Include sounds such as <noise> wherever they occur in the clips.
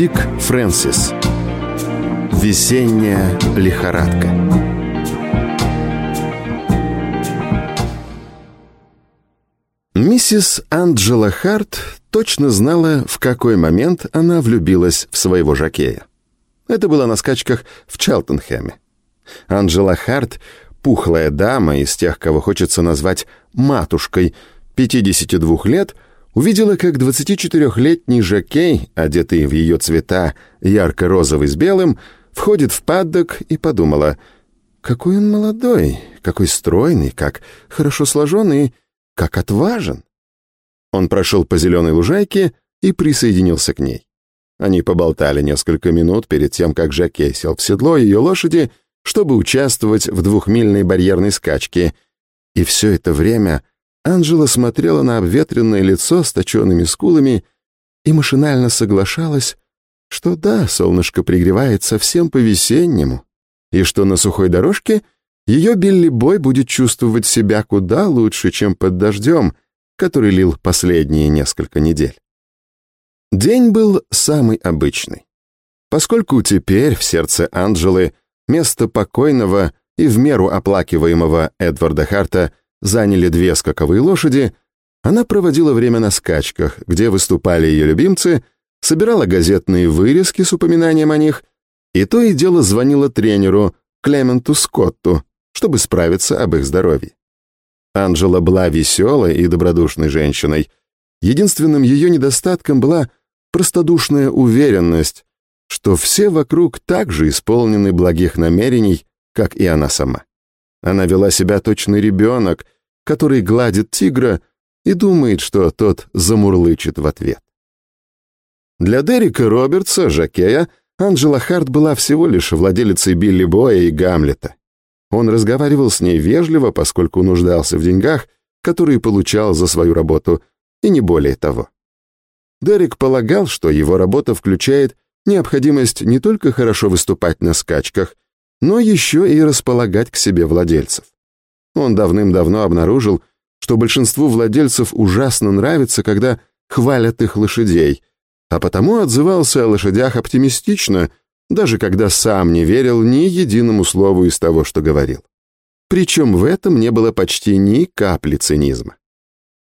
Дик Фрэнсис Весенняя лихорадка Миссис Анджела Харт точно знала, в какой момент она влюбилась в своего жакея. Это было на скачках в Чалтенхэме. Анджела Харт — пухлая дама из тех, кого хочется назвать «матушкой», 52 лет — увидела, как 24-летний жокей, одетый в ее цвета ярко-розовый с белым, входит в паддок и подумала, какой он молодой, какой стройный, как хорошо сложенный, как отважен. Он прошел по зеленой лужайке и присоединился к ней. Они поболтали несколько минут перед тем, как Жакей сел в седло ее лошади, чтобы участвовать в двухмильной барьерной скачке. И все это время Анжела смотрела на обветренное лицо с точенными скулами и машинально соглашалась, что да, солнышко пригревает совсем по-весеннему, и что на сухой дорожке ее Билли Бой будет чувствовать себя куда лучше, чем под дождем, который лил последние несколько недель. День был самый обычный. Поскольку теперь в сердце Анджелы место покойного и в меру оплакиваемого Эдварда Харта заняли две скаковые лошади, она проводила время на скачках, где выступали ее любимцы, собирала газетные вырезки с упоминанием о них и то и дело звонила тренеру Клементу Скотту, чтобы справиться об их здоровье. Анжела была веселой и добродушной женщиной. Единственным ее недостатком была простодушная уверенность, что все вокруг также исполнены благих намерений, как и она сама. Она вела себя точно ребенок, который гладит тигра и думает, что тот замурлычет в ответ. Для Дерека Робертса, Жакея, Анджела Харт была всего лишь владелицей Билли Боя и Гамлета. Он разговаривал с ней вежливо, поскольку нуждался в деньгах, которые получал за свою работу, и не более того. Дерек полагал, что его работа включает необходимость не только хорошо выступать на скачках, но еще и располагать к себе владельцев. Он давным-давно обнаружил, что большинству владельцев ужасно нравится, когда хвалят их лошадей, а потому отзывался о лошадях оптимистично, даже когда сам не верил ни единому слову из того, что говорил. Причем в этом не было почти ни капли цинизма.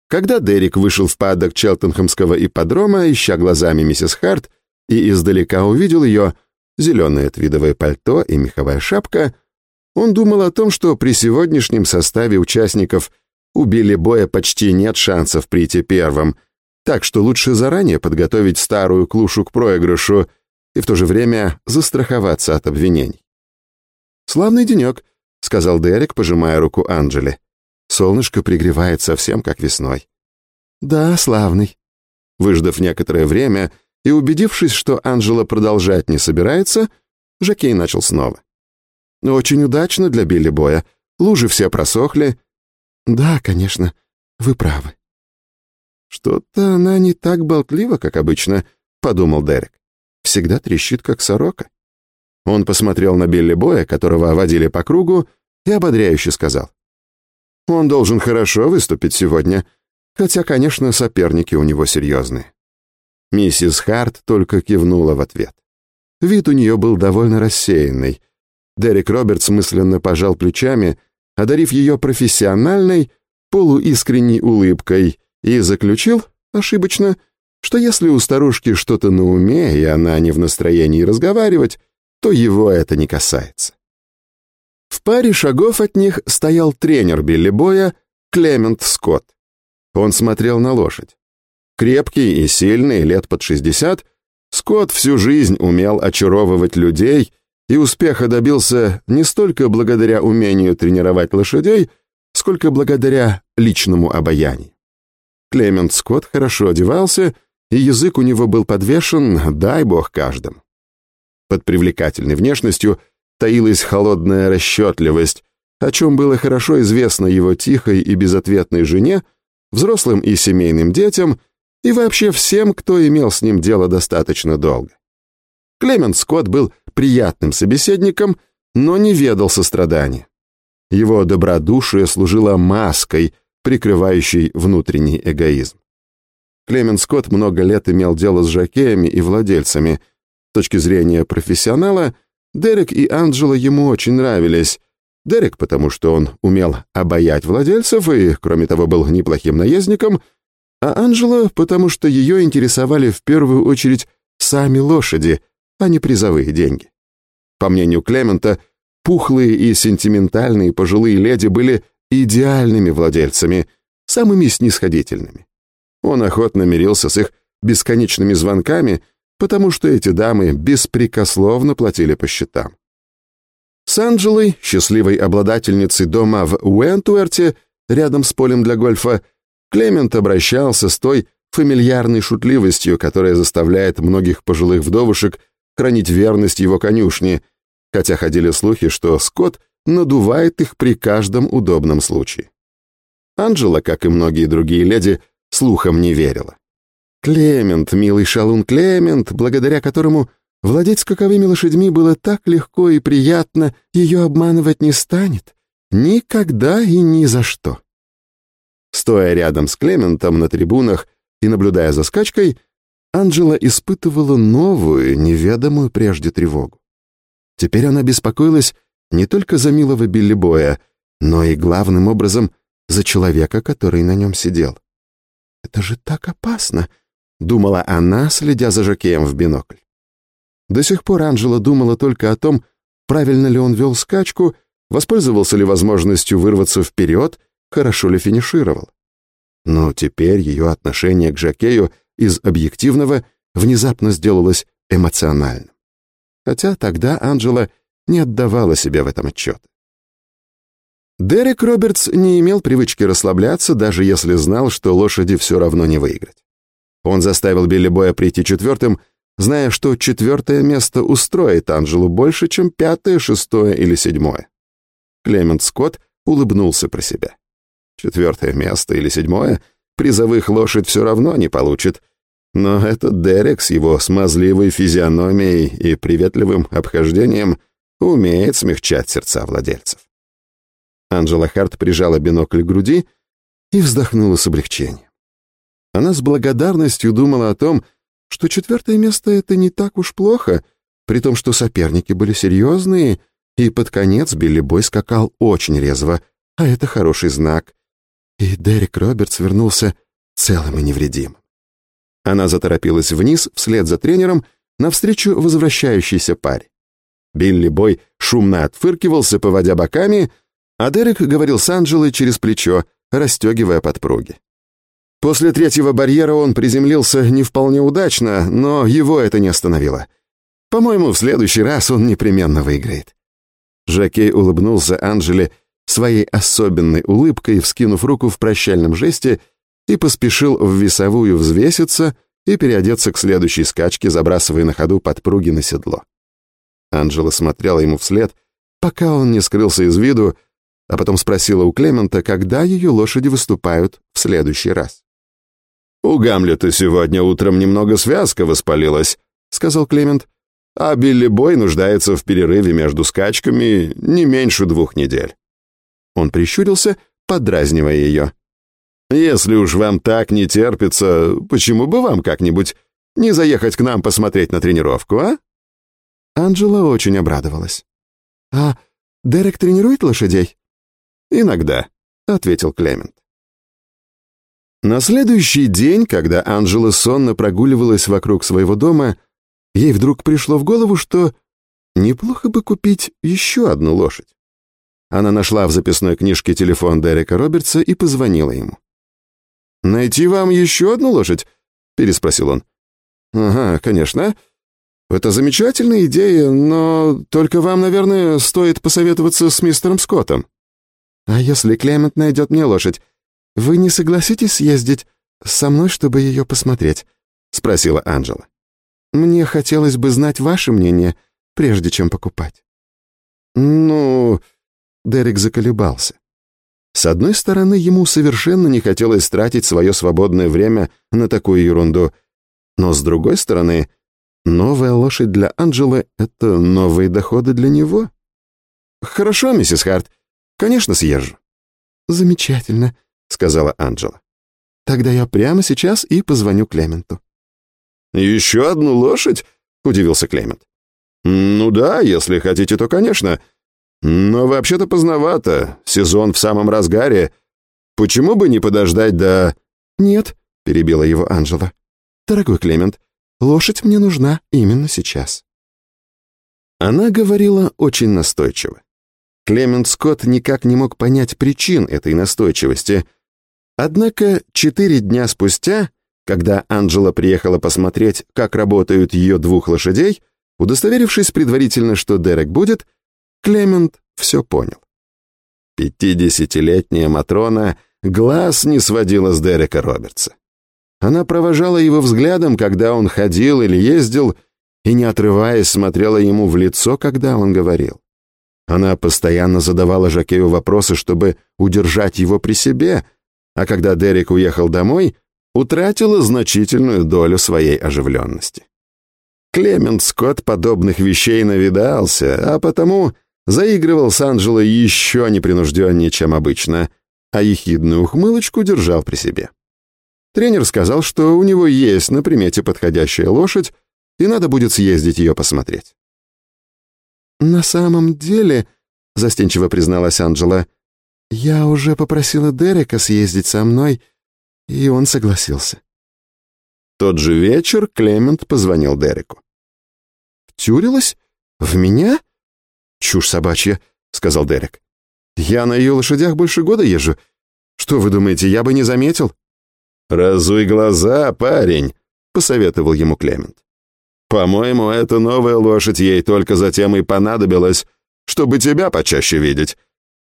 Когда Дерек вышел в падок Челтенхэмского ипподрома, ища глазами миссис Харт, и издалека увидел ее, зеленое твидовое пальто и меховая шапка, он думал о том, что при сегодняшнем составе участников у Билли Боя почти нет шансов прийти первым, так что лучше заранее подготовить старую клушу к проигрышу и в то же время застраховаться от обвинений. «Славный денек», — сказал Дерек, пожимая руку Анджели. «Солнышко пригревает совсем как весной». «Да, славный». Выждав некоторое время, и убедившись, что Анжела продолжать не собирается, Жакей начал снова. «Очень удачно для Билли Боя. Лужи все просохли». «Да, конечно, вы правы». «Что-то она не так болтлива, как обычно», — подумал Дерек. «Всегда трещит, как сорока». Он посмотрел на Билли Боя, которого водили по кругу, и ободряюще сказал. «Он должен хорошо выступить сегодня, хотя, конечно, соперники у него серьезные». Миссис Харт только кивнула в ответ. Вид у нее был довольно рассеянный. Дерек Робертс мысленно пожал плечами, одарив ее профессиональной, полуискренней улыбкой, и заключил, ошибочно, что если у старушки что-то на уме, и она не в настроении разговаривать, то его это не касается. В паре шагов от них стоял тренер Билли Боя Клемент Скотт. Он смотрел на лошадь. Крепкий и сильный, лет под 60, Скотт всю жизнь умел очаровывать людей и успеха добился не столько благодаря умению тренировать лошадей, сколько благодаря личному обаянию. Клемент Скотт хорошо одевался, и язык у него был подвешен, дай бог каждому. Под привлекательной внешностью таилась холодная расчетливость, о чем было хорошо известно его тихой и безответной жене, взрослым и семейным детям и вообще всем, кто имел с ним дело достаточно долго. Клемент Скотт был приятным собеседником, но не ведал сострадания. Его добродушие служило маской, прикрывающей внутренний эгоизм. Клемент Скотт много лет имел дело с жокеями и владельцами. С точки зрения профессионала, Дерек и Анджела ему очень нравились. Дерек, потому что он умел обаять владельцев и, кроме того, был неплохим наездником, а Анджела, потому что ее интересовали в первую очередь сами лошади, а не призовые деньги. По мнению Клемента, пухлые и сентиментальные пожилые леди были идеальными владельцами, самыми снисходительными. Он охотно мирился с их бесконечными звонками, потому что эти дамы беспрекословно платили по счетам. С Анджелой, счастливой обладательницей дома в Уэнтуэрте, рядом с полем для гольфа, Клемент обращался с той фамильярной шутливостью, которая заставляет многих пожилых вдовушек хранить верность его конюшне, хотя ходили слухи, что Скотт надувает их при каждом удобном случае. Анджела, как и многие другие леди, слухам не верила. Клемент, милый шалун Клемент, благодаря которому владеть скаковыми лошадьми было так легко и приятно, ее обманывать не станет. Никогда и ни за что. Стоя рядом с Клементом на трибунах и наблюдая за скачкой, Анджела испытывала новую, неведомую прежде тревогу. Теперь она беспокоилась не только за милого Билли Боя, но и главным образом за человека, который на нем сидел. «Это же так опасно!» — думала она, следя за Жакеем в бинокль. До сих пор Анжела думала только о том, правильно ли он вел скачку, воспользовался ли возможностью вырваться вперед, хорошо ли финишировал. Но теперь ее отношение к Жакею из объективного внезапно сделалось эмоциональным. Хотя тогда Анжела не отдавала себе в этом отчет. Дерек Робертс не имел привычки расслабляться, даже если знал, что лошади все равно не выиграть. Он заставил Билли Боя прийти четвертым, зная, что четвертое место устроит Анжелу больше, чем пятое, шестое или седьмое. Клемент Скотт улыбнулся про себя. Четвертое место или седьмое призовых лошадь все равно не получит, но этот Дерек с его смазливой физиономией и приветливым обхождением умеет смягчать сердца владельцев. Анжела Харт прижала бинокль к груди и вздохнула с облегчением. Она с благодарностью думала о том, что четвертое место — это не так уж плохо, при том, что соперники были серьезные, и под конец Билли Бой скакал очень резво, а это хороший знак. И Дерек Робертс вернулся целым и невредимым. Она заторопилась вниз вслед за тренером навстречу возвращающейся паре. Билли Бой шумно отфыркивался, поводя боками, а Дерек говорил с Анджелой через плечо, расстегивая подпруги. После третьего барьера он приземлился не вполне удачно, но его это не остановило. По-моему, в следующий раз он непременно выиграет. Жакей улыбнулся Анджеле своей особенной улыбкой, вскинув руку в прощальном жесте, и поспешил в весовую взвеситься и переодеться к следующей скачке, забрасывая на ходу подпруги на седло. Анджела смотрела ему вслед, пока он не скрылся из виду, а потом спросила у Клемента, когда ее лошади выступают в следующий раз. «У Гамлета сегодня утром немного связка воспалилась», — сказал Клемент, «а Билли Бой нуждается в перерыве между скачками не меньше двух недель». Он прищурился, подразнивая ее. «Если уж вам так не терпится, почему бы вам как-нибудь не заехать к нам посмотреть на тренировку, а?» Анджела очень обрадовалась. «А Дерек тренирует лошадей?» «Иногда», — ответил Клемент. На следующий день, когда Анжела сонно прогуливалась вокруг своего дома, ей вдруг пришло в голову, что неплохо бы купить еще одну лошадь. Она нашла в записной книжке телефон Дерека Робертса и позвонила ему. «Найти вам еще одну лошадь?» — переспросил он. «Ага, конечно. Это замечательная идея, но только вам, наверное, стоит посоветоваться с мистером Скоттом». «А если Клемент найдет мне лошадь, вы не согласитесь съездить со мной, чтобы ее посмотреть?» — спросила Анжела. «Мне хотелось бы знать ваше мнение, прежде чем покупать». «Ну...» — Дерек заколебался. С одной стороны, ему совершенно не хотелось тратить свое свободное время на такую ерунду, но с другой стороны, новая лошадь для Анджелы — это новые доходы для него. «Хорошо, миссис Харт, Конечно, съезжу. Замечательно, сказала Анджела. Тогда я прямо сейчас и позвоню Клементу». «Еще одну лошадь?» — удивился Клемент. «Ну да, если хотите, то, конечно. Но вообще-то поздновато, сезон в самом разгаре. Почему бы не подождать до...» «Нет», — перебила его Анжела. «Дорогой Клемент, лошадь мне нужна именно сейчас». Она говорила очень настойчиво. Клемент Скотт никак не мог понять причин этой настойчивости. Однако четыре дня спустя, когда Анжела приехала посмотреть, как работают ее двух лошадей, удостоверившись предварительно, что Дерек будет, Клемент все понял. Пятидесятилетняя Матрона глаз не сводила с Дерека Робертса. Она провожала его взглядом, когда он ходил или ездил, и, не отрываясь, смотрела ему в лицо, когда он говорил. Она постоянно задавала Жакею вопросы, чтобы удержать его при себе, а когда Дерек уехал домой, утратила значительную долю своей оживленности. Клемент Скотт подобных вещей навидался, а потому заигрывал с Анджелой еще непринужденнее, чем обычно, а ехидную ухмылочку держал при себе. Тренер сказал, что у него есть на примете подходящая лошадь, и надо будет съездить ее посмотреть. «На самом деле», — застенчиво призналась Анджела, «я уже попросила Дерека съездить со мной, и он согласился». Тот же вечер Клемент позвонил Дереку. «Втюрилась? В меня?» «Чушь собачья», — сказал Дерек. «Я на ее лошадях больше года езжу. Что вы думаете, я бы не заметил?» «Разуй глаза, парень», — посоветовал ему Клемент. «По-моему, эта новая лошадь ей только затем и понадобилась, чтобы тебя почаще видеть.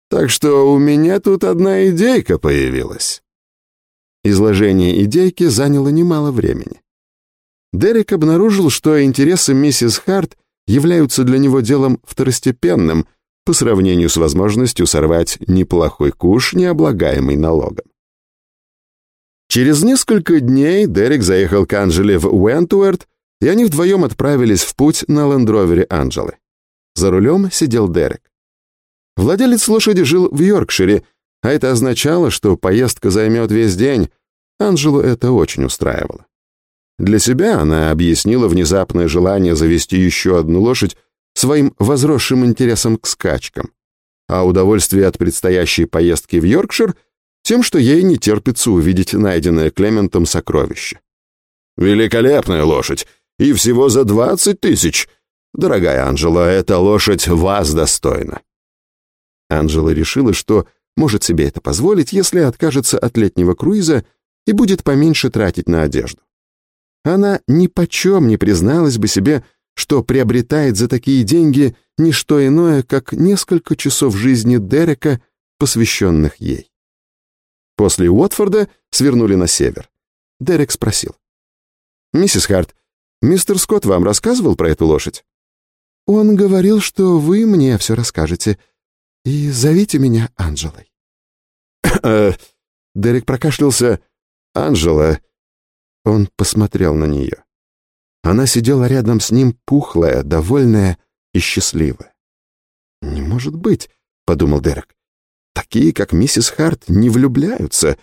Так что у меня тут одна идейка появилась». Изложение идейки заняло немало времени. Дерек обнаружил, что интересы миссис Харт являются для него делом второстепенным по сравнению с возможностью сорвать неплохой куш, необлагаемый налогом. Через несколько дней Дерек заехал к Анжеле в Уэнтуэрт, и они вдвоем отправились в путь на лендровере Анжелы. За рулем сидел Дерек. Владелец лошади жил в Йоркшире, а это означало, что поездка займет весь день. Анжелу это очень устраивало. Для себя она объяснила внезапное желание завести еще одну лошадь своим возросшим интересом к скачкам, а удовольствие от предстоящей поездки в Йоркшир тем, что ей не терпится увидеть найденное Клементом сокровище. «Великолепная лошадь! И всего за двадцать тысяч! Дорогая Анжела, эта лошадь вас достойна!» Анжела решила, что может себе это позволить, если откажется от летнего круиза и будет поменьше тратить на одежду. Она ни почем не призналась бы себе, что приобретает за такие деньги не что иное, как несколько часов жизни Дерека, посвященных ей. После Уотфорда свернули на север. Дерек спросил. «Миссис Харт, мистер Скотт вам рассказывал про эту лошадь?» «Он говорил, что вы мне все расскажете. И зовите меня Анжелой». <coughs> Дерек прокашлялся. «Анжела, он посмотрел на нее. Она сидела рядом с ним, пухлая, довольная и счастливая. «Не может быть», — подумал Дерек. «Такие, как миссис Харт, не влюбляются.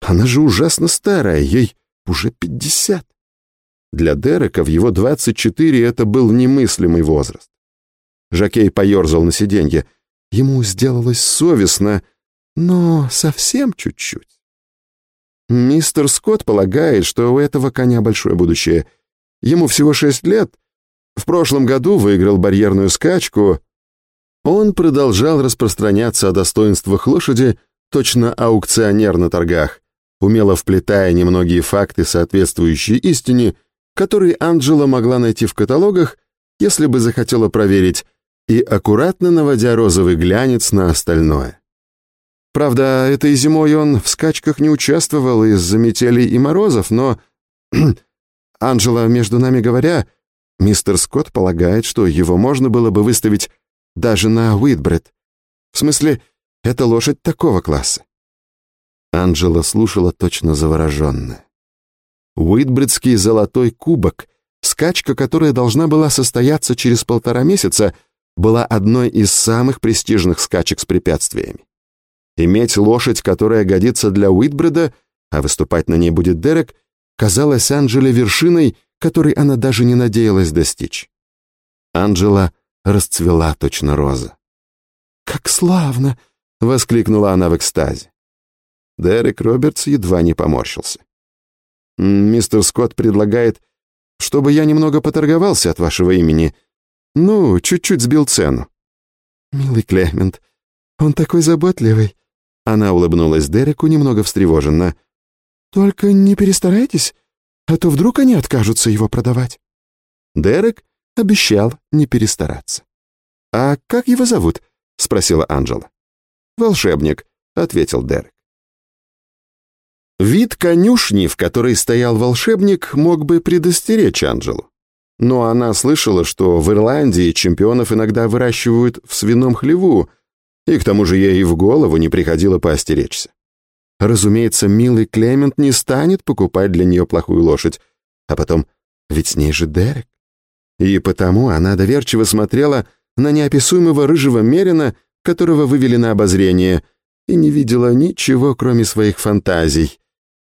Она же ужасно старая, ей уже пятьдесят». Для Дерека в его двадцать четыре это был немыслимый возраст. Жакей поерзал на сиденье. Ему сделалось совестно, но совсем чуть-чуть. Мистер Скотт полагает, что у этого коня большое будущее. Ему всего шесть лет. В прошлом году выиграл барьерную скачку. Он продолжал распространяться о достоинствах лошади, точно аукционер на торгах, умело вплетая немногие факты, соответствующие истине, которые Анджела могла найти в каталогах, если бы захотела проверить, и аккуратно наводя розовый глянец на остальное. Правда, этой зимой он в скачках не участвовал из-за метелей и морозов, но... <clears throat> Анжела, между нами говоря, мистер Скотт полагает, что его можно было бы выставить даже на Уитбред. В смысле, это лошадь такого класса. Анжела слушала точно завороженная. Уитбредский золотой кубок, скачка, которая должна была состояться через полтора месяца, была одной из самых престижных скачек с препятствиями. Иметь лошадь, которая годится для Уитбреда, а выступать на ней будет Дерек, казалось Анджеле вершиной, которой она даже не надеялась достичь. Анджела расцвела точно роза. «Как славно!» — воскликнула она в экстазе. Дерек Робертс едва не поморщился. «Мистер Скотт предлагает, чтобы я немного поторговался от вашего имени. Ну, чуть-чуть сбил цену». «Милый Клемент, он такой заботливый». Она улыбнулась Дереку немного встревоженно. «Только не перестарайтесь, а то вдруг они откажутся его продавать». Дерек обещал не перестараться. «А как его зовут?» — спросила Анджела. «Волшебник», — ответил Дерек. Вид конюшни, в которой стоял волшебник, мог бы предостеречь Анджелу. Но она слышала, что в Ирландии чемпионов иногда выращивают в свином хлеву, и к тому же ей и в голову не приходило поостеречься. Разумеется, милый Клемент не станет покупать для нее плохую лошадь, а потом, ведь с ней же Дерек. И потому она доверчиво смотрела на неописуемого рыжего мерина, которого вывели на обозрение, и не видела ничего, кроме своих фантазий.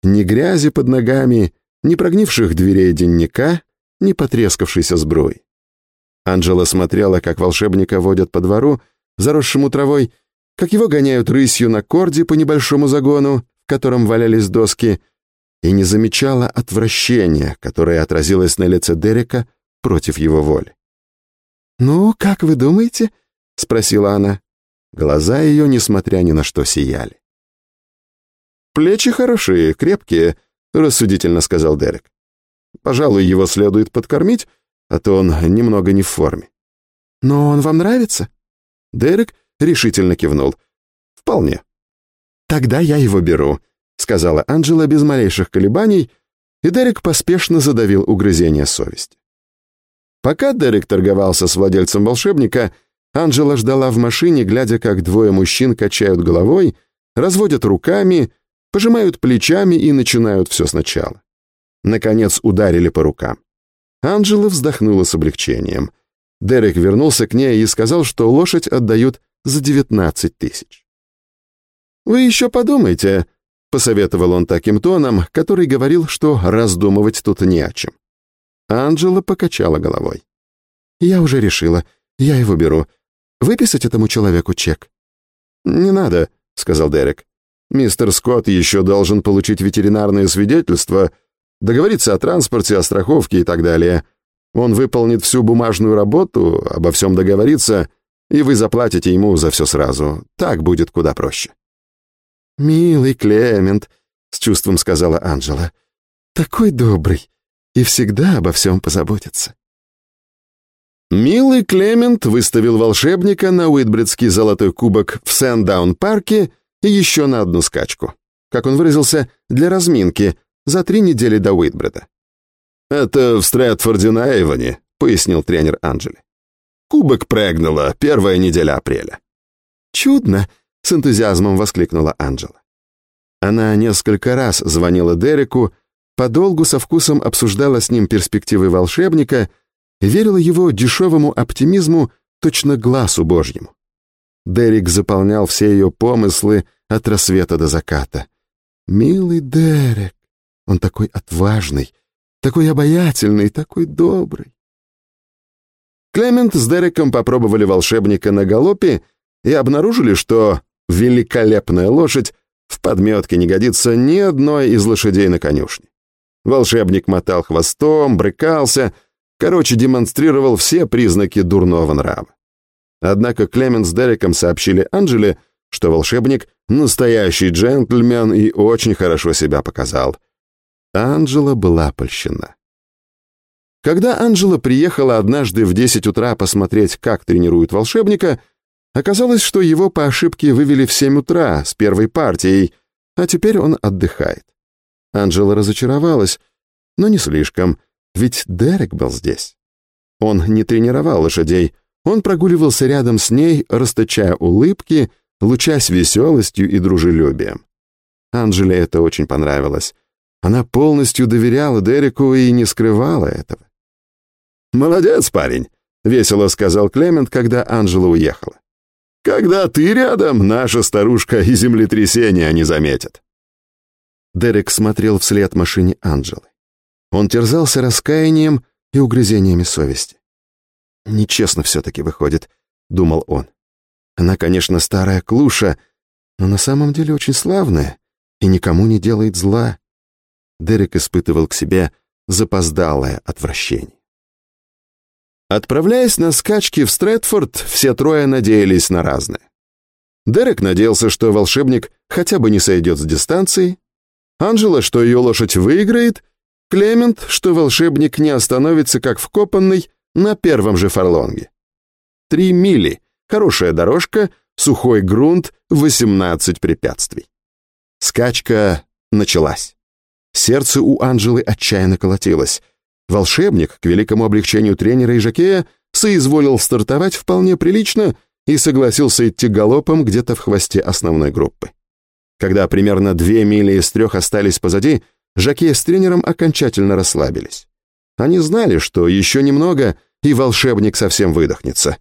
Ни грязи под ногами, ни прогнивших дверей денника, ни потрескавшейся сбруи. Анжела смотрела, как волшебника водят по двору, заросшему травой, как его гоняют рысью на корде по небольшому загону, в котором валялись доски, и не замечала отвращения, которое отразилось на лице Дерека против его воли. «Ну, как вы думаете?» — спросила она. Глаза ее, несмотря ни на что, сияли. «Плечи хорошие, крепкие», — рассудительно сказал Дерек. «Пожалуй, его следует подкормить, а то он немного не в форме». «Но он вам нравится?» Дерек решительно кивнул. «Вполне». «Тогда я его беру», — сказала Анджела без малейших колебаний, и Дерек поспешно задавил угрызение совести. Пока Дерек торговался с владельцем волшебника, Анджела ждала в машине, глядя, как двое мужчин качают головой, разводят руками, пожимают плечами и начинают все сначала. Наконец ударили по рукам. Анджела вздохнула с облегчением. Дерек вернулся к ней и сказал, что лошадь отдают за 19 тысяч. «Вы еще подумайте», — посоветовал он таким тоном, который говорил, что раздумывать тут не о чем. Анджела покачала головой. «Я уже решила. Я его беру. Выписать этому человеку чек?» «Не надо», — сказал Дерек. «Мистер Скотт еще должен получить ветеринарное свидетельство, договориться о транспорте, о страховке и так далее. Он выполнит всю бумажную работу, обо всем договорится, и вы заплатите ему за все сразу. Так будет куда проще». «Милый Клемент», — с чувством сказала Анджела, — «такой добрый и всегда обо всем позаботится». Милый Клемент выставил волшебника на Уитбридский золотой кубок в Сэндаун-парке и еще на одну скачку. Как он выразился, для разминки, за три недели до Уитбреда. «Это в Стрэдфорде на Эйвоне», — пояснил тренер Анджели. «Кубок прегнула, первая неделя апреля». «Чудно!» — с энтузиазмом воскликнула Анджела. Она несколько раз звонила Дереку, подолгу со вкусом обсуждала с ним перспективы волшебника — верила его дешевому оптимизму точно глазу божьему. Дерек заполнял все ее помыслы от рассвета до заката. «Милый Дерек, он такой отважный, такой обаятельный, такой добрый». Клемент с Дереком попробовали волшебника на галопе и обнаружили, что великолепная лошадь в подметке не годится ни одной из лошадей на конюшне. Волшебник мотал хвостом, брыкался — Короче, демонстрировал все признаки дурного нрава. Однако Клемен с Дереком сообщили Анджеле, что волшебник — настоящий джентльмен и очень хорошо себя показал. Анджела была польщена. Когда Анджела приехала однажды в 10 утра посмотреть, как тренируют волшебника, оказалось, что его по ошибке вывели в 7 утра с первой партией, а теперь он отдыхает. Анджела разочаровалась, но не слишком — ведь Дерек был здесь. Он не тренировал лошадей, он прогуливался рядом с ней, расточая улыбки, лучась веселостью и дружелюбием. Анжеле это очень понравилось. Она полностью доверяла Дереку и не скрывала этого. «Молодец, парень», — весело сказал Клемент, когда Анжела уехала. «Когда ты рядом, наша старушка и землетрясения не заметят». Дерек смотрел вслед машине Анджелы. Он терзался раскаянием и угрызениями совести. «Нечестно все-таки выходит», — думал он. «Она, конечно, старая клуша, но на самом деле очень славная и никому не делает зла». Дерек испытывал к себе запоздалое отвращение. Отправляясь на скачки в Стрэдфорд, все трое надеялись на разное. Дерек надеялся, что волшебник хотя бы не сойдет с дистанции, Анжела, что ее лошадь выиграет, Клемент, что волшебник не остановится как вкопанный на первом же фарлонге. Три мили, хорошая дорожка, сухой грунт, 18 препятствий. Скачка началась. Сердце у Анжелы отчаянно колотилось. Волшебник, к великому облегчению тренера и жокея, соизволил стартовать вполне прилично и согласился идти галопом где-то в хвосте основной группы. Когда примерно две мили из трех остались позади, жокей с тренером окончательно расслабились. Они знали, что еще немного, и волшебник совсем выдохнется.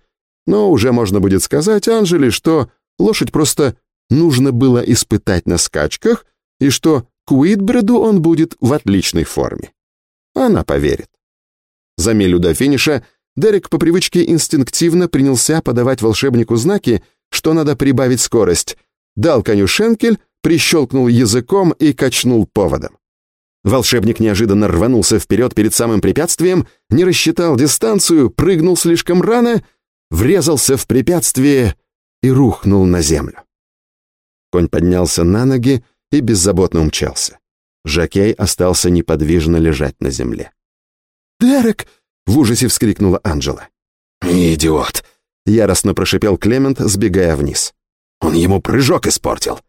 Но уже можно будет сказать Анжеле, что лошадь просто нужно было испытать на скачках, и что к Уитбреду он будет в отличной форме. Она поверит. За милю до финиша Дерек по привычке инстинктивно принялся подавать волшебнику знаки, что надо прибавить скорость, дал коню шенкель, прищелкнул языком и качнул поводом. Волшебник неожиданно рванулся вперед перед самым препятствием, не рассчитал дистанцию, прыгнул слишком рано, врезался в препятствие и рухнул на землю. Конь поднялся на ноги и беззаботно умчался. Жакей остался неподвижно лежать на земле. «Дерек!» — в ужасе вскрикнула Анджела. «Идиот!» — яростно прошипел Клемент, сбегая вниз. «Он ему прыжок испортил!»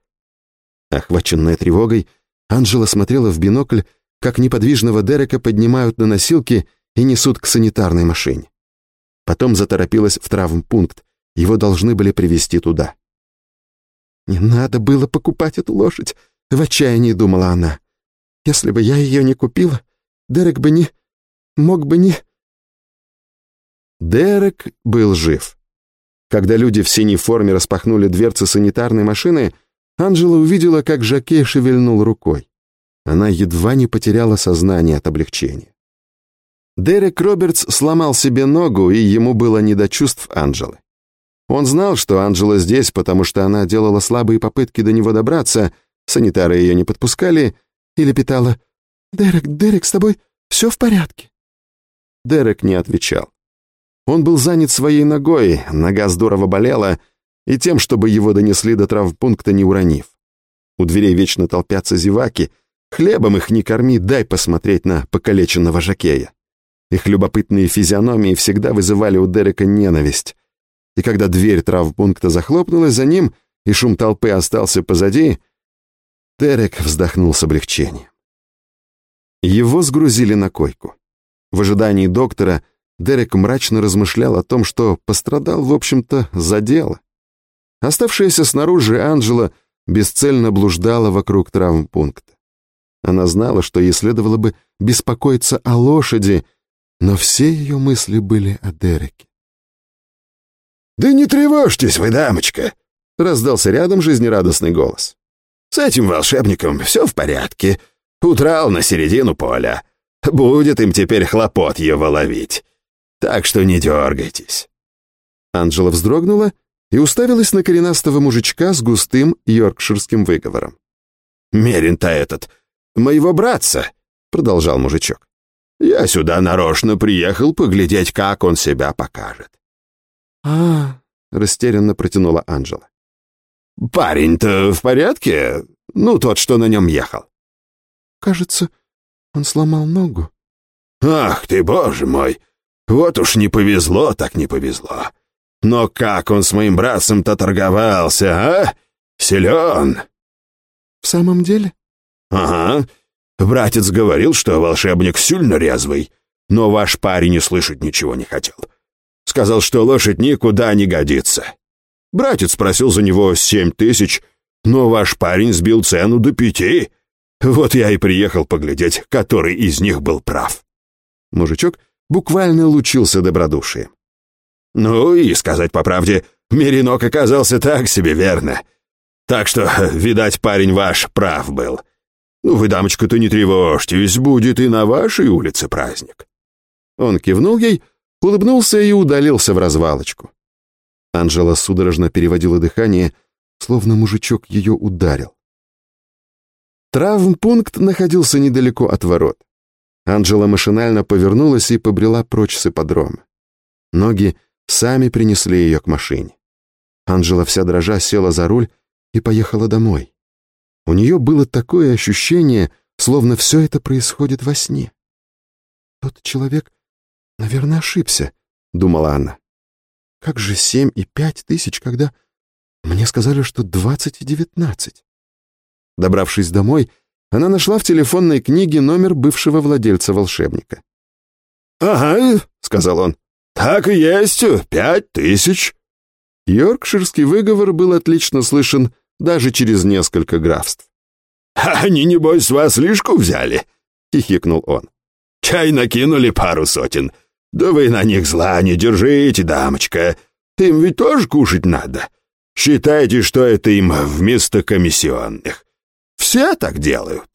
Охваченная тревогой, Анджела смотрела в бинокль, как неподвижного Дерека поднимают на носилки и несут к санитарной машине. Потом заторопилась в травмпункт, его должны были привезти туда. «Не надо было покупать эту лошадь», — в отчаянии думала она. Если бы я ее не купила, Дерек бы не... мог бы не...» Дерек был жив. Когда люди в синей форме распахнули дверцы санитарной машины, Анжела увидела, как Жаке шевельнул рукой. Она едва не потеряла сознание от облегчения. Дерек Робертс сломал себе ногу, и ему было не до чувств Анжелы. Он знал, что Анжела здесь, потому что она делала слабые попытки до него добраться, санитары ее не подпускали, и лепетала «Дерек, Дерек, с тобой все в порядке?» Дерек не отвечал. Он был занят своей ногой, нога здорово болела, и тем, чтобы его донесли до травмпункта, не уронив. У дверей вечно толпятся зеваки, хлебом их не корми, дай посмотреть на покалеченного жакея. Их любопытные физиономии всегда вызывали у Дерека ненависть. И когда дверь травмпункта захлопнулась за ним, и шум толпы остался позади, Дерек вздохнул с облегчением. Его сгрузили на койку. В ожидании доктора Дерек мрачно размышлял о том, что пострадал, в общем-то, за дело. Оставшаяся снаружи Анжела бесцельно блуждала вокруг травмпункта. Она знала, что ей следовало бы беспокоиться о лошади, но все ее мысли были о Дереке. «Да не тревожьтесь вы, дамочка!» — раздался рядом жизнерадостный голос. С этим волшебником все в порядке. Удрал на середину поля. Будет им теперь хлопот его ловить. Так что не дергайтесь». Анжела вздрогнула и уставилась на коренастого мужичка с густым йоркширским выговором. «Мерин-то этот, моего братца», — продолжал мужичок. «Я сюда нарочно приехал поглядеть, как он себя покажет». «А, — растерянно протянула Анжела. «Парень-то в порядке? Ну, тот, что на нем ехал». «Кажется, он сломал ногу». «Ах ты, боже мой! Вот уж не повезло, так не повезло. Но как он с моим братцем-то торговался, а? Силен!» «В самом деле?» «Ага. Братец говорил, что волшебник сильно резвый, но ваш парень и слышать ничего не хотел. Сказал, что лошадь никуда не годится. Братец просил за него семь тысяч, но ваш парень сбил цену до пяти. Вот я и приехал поглядеть, который из них был прав». Мужичок буквально лучился добродушием. «Ну и, сказать по правде, Меринок оказался так себе верно. Так что, видать, парень ваш прав был. Ну, вы, дамочка-то, не тревожьтесь, будет и на вашей улице праздник». Он кивнул ей, улыбнулся и удалился в развалочку. Анжела судорожно переводила дыхание, словно мужичок ее ударил. Травмпункт находился недалеко от ворот. Анжела машинально повернулась и побрела прочь с ипподрома. Ноги сами принесли ее к машине. Анжела вся дрожа села за руль и поехала домой. У нее было такое ощущение, словно все это происходит во сне. «Тот человек, наверное, ошибся», — думала она. «Как же семь и пять тысяч, когда мне сказали, что двадцать и девятнадцать?» Добравшись домой, она нашла в телефонной книге номер бывшего владельца волшебника. «Ага», — сказал он, — «так и есть, пять тысяч». Йоркширский выговор был отлично слышен даже через несколько графств. «Они, небось, вас лишку взяли?» — хихикнул он. «Чай накинули пару сотен. Да вы на них зла не держите, дамочка. Им ведь тоже кушать надо. Считайте, что это им вместо комиссионных. Все так делают».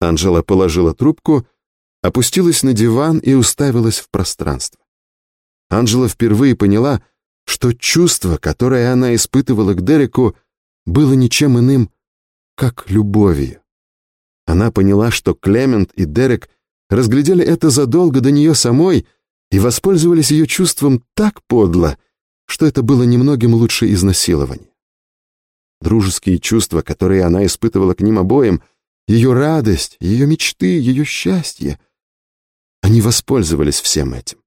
Анжела положила трубку, опустилась на диван и уставилась в пространство. Анжела впервые поняла, что чувство, которое она испытывала к Дереку, было ничем иным, как любовью. Она поняла, что Клемент и Дерек разглядели это задолго до нее самой и воспользовались ее чувством так подло, что это было немногим лучше изнасилования. Дружеские чувства, которые она испытывала к ним обоим, ее радость, ее мечты, ее счастье, они воспользовались всем этим,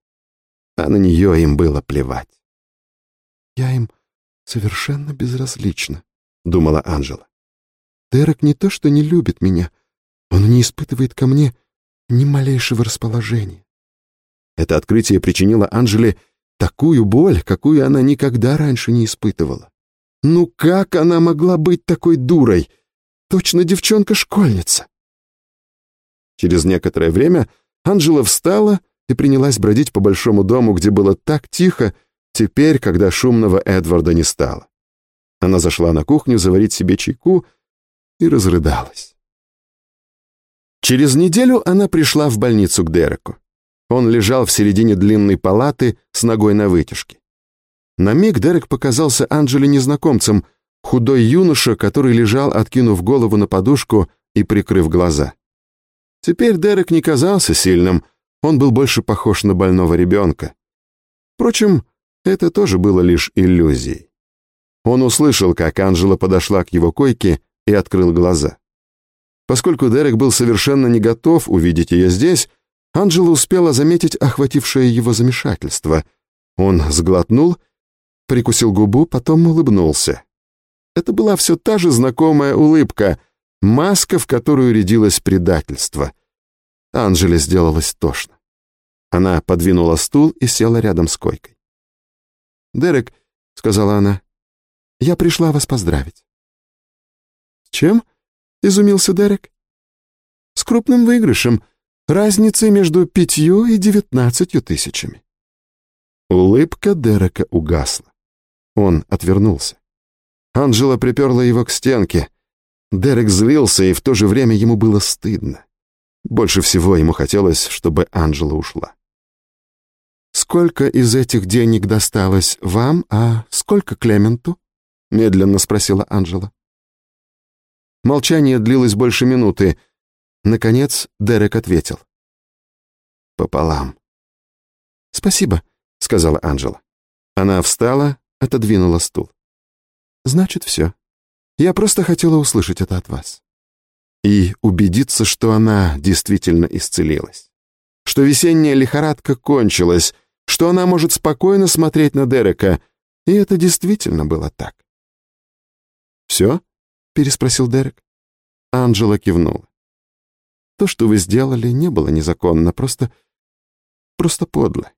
а на нее им было плевать. «Я им совершенно безразлична», — думала Анжела. «Дерек не то что не любит меня, он не испытывает ко мне ни малейшего расположения». Это открытие причинило Анжеле такую боль, какую она никогда раньше не испытывала. Ну как она могла быть такой дурой? Точно девчонка-школьница. Через некоторое время Анжела встала и принялась бродить по большому дому, где было так тихо, теперь, когда шумного Эдварда не стало. Она зашла на кухню заварить себе чайку и разрыдалась. Через неделю она пришла в больницу к Дереку. Он лежал в середине длинной палаты с ногой на вытяжке. На миг Дерек показался Анджеле незнакомцем, худой юноша, который лежал, откинув голову на подушку и прикрыв глаза. Теперь Дерек не казался сильным, он был больше похож на больного ребенка. Впрочем, это тоже было лишь иллюзией. Он услышал, как Анжела подошла к его койке и открыл глаза. Поскольку Дерек был совершенно не готов увидеть ее здесь, Анжела успела заметить охватившее его замешательство. Он сглотнул, прикусил губу, потом улыбнулся. Это была все та же знакомая улыбка, маска, в которую рядилось предательство. Анжеле сделалось тошно. Она подвинула стул и села рядом с койкой. «Дерек», — сказала она, — «я пришла вас поздравить». «С чем?» — изумился Дерек. «С крупным выигрышем, разницей между пятью и девятнадцатью тысячами». Улыбка Дерека угасла. Он отвернулся. Анжела приперла его к стенке. Дерек злился, и в то же время ему было стыдно. Больше всего ему хотелось, чтобы Анжела ушла. «Сколько из этих денег досталось вам, а сколько Клементу?» — медленно спросила Анжела. Молчание длилось больше минуты. Наконец Дерек ответил. «Пополам». «Спасибо», — сказала Анжела. Она встала, отодвинула стул. «Значит, все. Я просто хотела услышать это от вас». И убедиться, что она действительно исцелилась. Что весенняя лихорадка кончилась, что она может спокойно смотреть на Дерека, и это действительно было так. «Все?» — переспросил Дерек. Анжела кивнула. «То, что вы сделали, не было незаконно, просто... просто подло.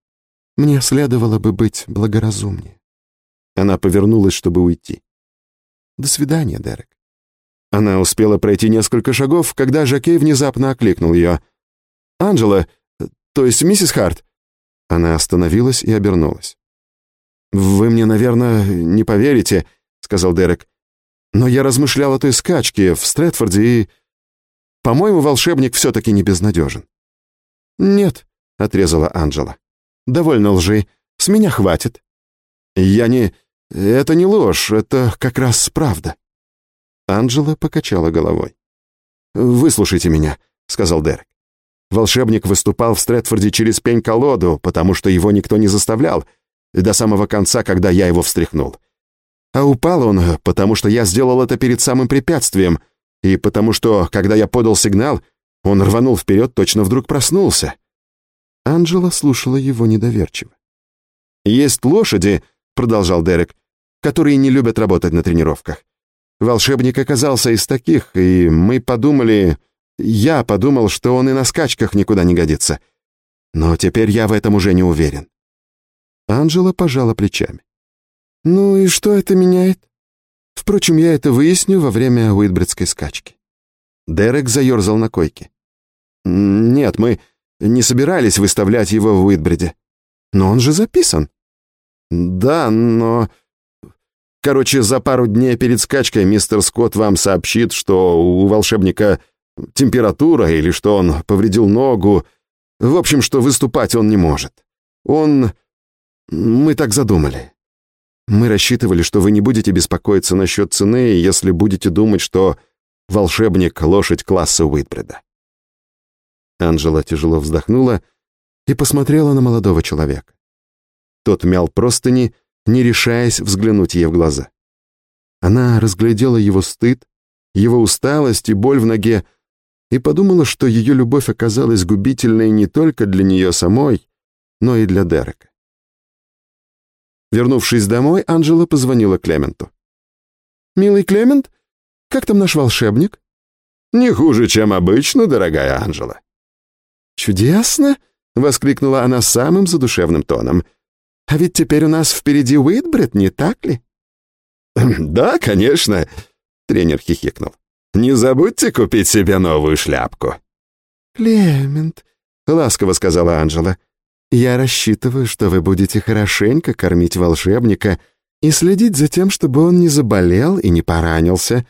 Мне следовало бы быть благоразумнее». Она повернулась, чтобы уйти. «До свидания, Дерек». Она успела пройти несколько шагов, когда Жакей внезапно окликнул ее. «Анжела, то есть миссис Харт, она остановилась и обернулась. «Вы мне, наверное, не поверите», — сказал Дерек. «Но я размышлял о той скачке в Стрэдфорде и... По-моему, волшебник все-таки не безнадежен». «Нет», — отрезала Анжела. «Довольно лжи. С меня хватит». «Я не... Это не ложь, это как раз правда». Анжела покачала головой. «Выслушайте меня», — сказал Дерек. Волшебник выступал в Стрэдфорде через пень-колоду, потому что его никто не заставлял, до самого конца, когда я его встряхнул. А упал он, потому что я сделал это перед самым препятствием, и потому что, когда я подал сигнал, он рванул вперед, точно вдруг проснулся. Анджела слушала его недоверчиво. «Есть лошади», — продолжал Дерек, «которые не любят работать на тренировках. Волшебник оказался из таких, и мы подумали... Я подумал, что он и на скачках никуда не годится. Но теперь я в этом уже не уверен». Анжела пожала плечами. «Ну и что это меняет? Впрочем, я это выясню во время Уитбредской скачки». Дерек заерзал на койке. «Нет, мы не собирались выставлять его в Уитбреде. Но он же записан». «Да, но...» Короче, за пару дней перед скачкой мистер Скотт вам сообщит, что у волшебника температура или что он повредил ногу. В общем, что выступать он не может. Он... Мы так задумали. Мы рассчитывали, что вы не будете беспокоиться насчет цены, если будете думать, что волшебник — лошадь класса Уитбреда. Анжела тяжело вздохнула и посмотрела на молодого человека. Тот мял простыни, не решаясь взглянуть ей в глаза. Она разглядела его стыд, его усталость и боль в ноге, и подумала, что ее любовь оказалась губительной не только для нее самой, но и для Дерека. Вернувшись домой, Анжела позвонила Клементу. «Милый Клемент, как там наш волшебник?» «Не хуже, чем обычно, дорогая Анжела». «Чудесно!» — воскликнула она самым задушевным тоном. А ведь теперь у нас впереди Уитбред, не так ли?» «Да, конечно», — тренер хихикнул. «Не забудьте купить себе новую шляпку». «Клемент», — ласково сказала Анжела, «я рассчитываю, что вы будете хорошенько кормить волшебника и следить за тем, чтобы он не заболел и не поранился.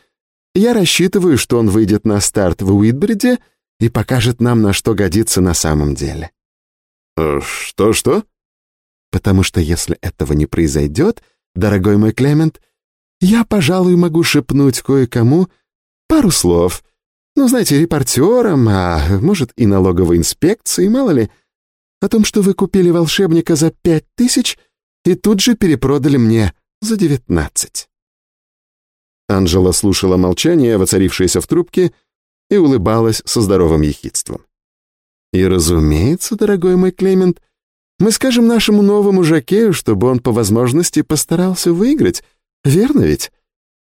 Я рассчитываю, что он выйдет на старт в Уитбреде и покажет нам, на что годится на самом деле». «Э, «Что-что?» потому что если этого не произойдет, дорогой мой Клемент, я, пожалуй, могу шепнуть кое-кому пару слов. Ну, знаете, репортерам, а может и налоговой инспекции, мало ли, о том, что вы купили волшебника за пять тысяч и тут же перепродали мне за девятнадцать. Анжела слушала молчание, воцарившееся в трубке, и улыбалась со здоровым ехидством. «И, разумеется, дорогой мой Клемент, — мы скажем нашему новому жокею, чтобы он по возможности постарался выиграть. Верно ведь?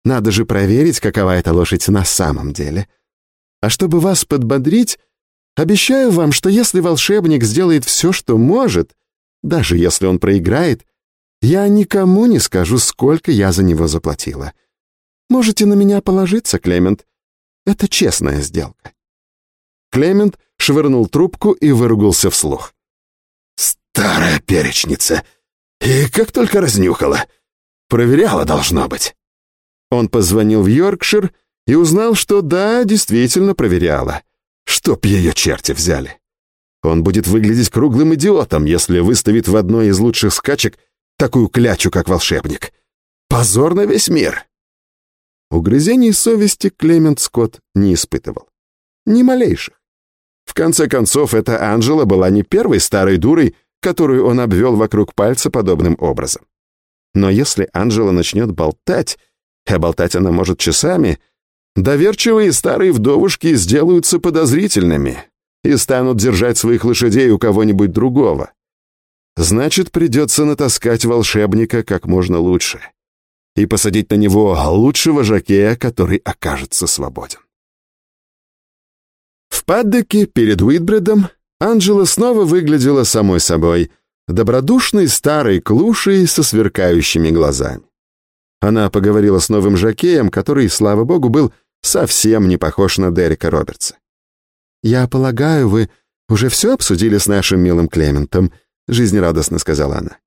Надо же проверить, какова эта лошадь на самом деле. А чтобы вас подбодрить, обещаю вам, что если волшебник сделает все, что может, даже если он проиграет, я никому не скажу, сколько я за него заплатила. Можете на меня положиться, Клемент. Это честная сделка. Клемент швырнул трубку и выругался вслух. Старая перечница. И как только разнюхала. Проверяла, должно быть. Он позвонил в Йоркшир и узнал, что да, действительно проверяла. Чтоб ее черти взяли. Он будет выглядеть круглым идиотом, если выставит в одной из лучших скачек такую клячу, как волшебник. Позор на весь мир. Угрызений совести Клемент Скотт не испытывал. Ни малейших. В конце концов, эта Анжела была не первой старой дурой, которую он обвел вокруг пальца подобным образом. Но если Анжела начнет болтать, а болтать она может часами, доверчивые старые вдовушки сделаются подозрительными и станут держать своих лошадей у кого-нибудь другого. Значит, придется натаскать волшебника как можно лучше и посадить на него лучшего жакея, который окажется свободен. В паддеке перед Уитбредом Анжела снова выглядела самой собой, добродушной старой клушей со сверкающими глазами. Она поговорила с новым жакеем, который, слава богу, был совсем не похож на Дерека Робертса. «Я полагаю, вы уже все обсудили с нашим милым Клементом», — жизнерадостно сказала она.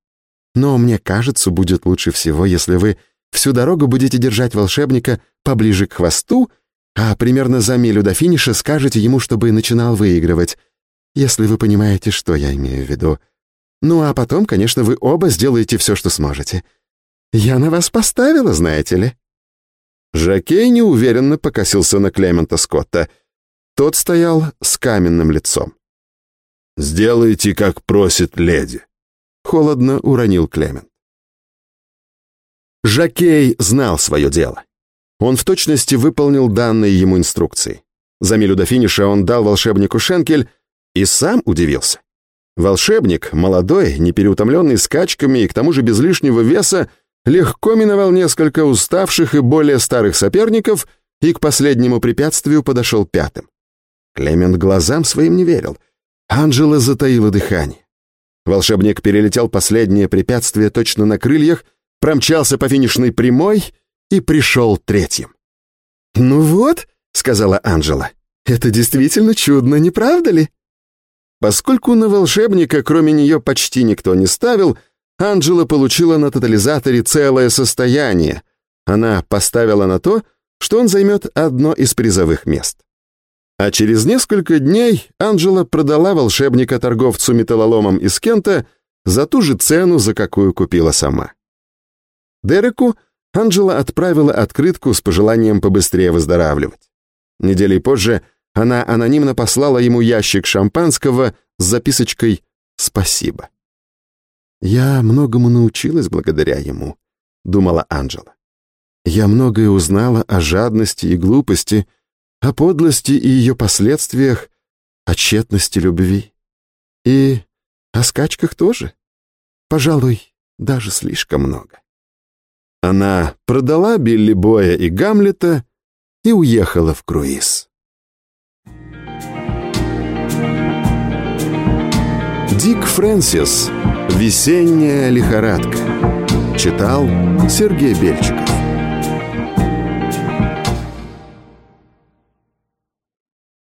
«Но мне кажется, будет лучше всего, если вы всю дорогу будете держать волшебника поближе к хвосту А примерно за милю до финиша скажете ему, чтобы начинал выигрывать, если вы понимаете, что я имею в виду. Ну а потом, конечно, вы оба сделаете все, что сможете. Я на вас поставила, знаете ли». Жакей неуверенно покосился на Клемента Скотта. Тот стоял с каменным лицом. «Сделайте, как просит леди», — холодно уронил Клемент. Жакей знал свое дело. Он в точности выполнил данные ему инструкции. За милю до финиша он дал волшебнику шенкель и сам удивился. Волшебник, молодой, непереутомленный скачками и к тому же без лишнего веса, легко миновал несколько уставших и более старых соперников и к последнему препятствию подошел пятым. Клемент глазам своим не верил. Анжела затаила дыхание. Волшебник перелетел последнее препятствие точно на крыльях, промчался по финишной прямой и пришел третьим. «Ну вот», — сказала Анжела, — «это действительно чудно, не правда ли?» Поскольку на волшебника кроме нее почти никто не ставил, Анжела получила на тотализаторе целое состояние. Она поставила на то, что он займет одно из призовых мест. А через несколько дней Анжела продала волшебника торговцу металлоломом из Кента за ту же цену, за какую купила сама. Дереку Анжела отправила открытку с пожеланием побыстрее выздоравливать. Недели позже она анонимно послала ему ящик шампанского с записочкой «Спасибо». «Я многому научилась благодаря ему», — думала Анжела. «Я многое узнала о жадности и глупости, о подлости и ее последствиях, о тщетности любви. И о скачках тоже. Пожалуй, даже слишком много». Она продала Билли Боя и Гамлета и уехала в круиз. Дик Фрэнсис «Весенняя лихорадка». Читал Сергей Бельчиков.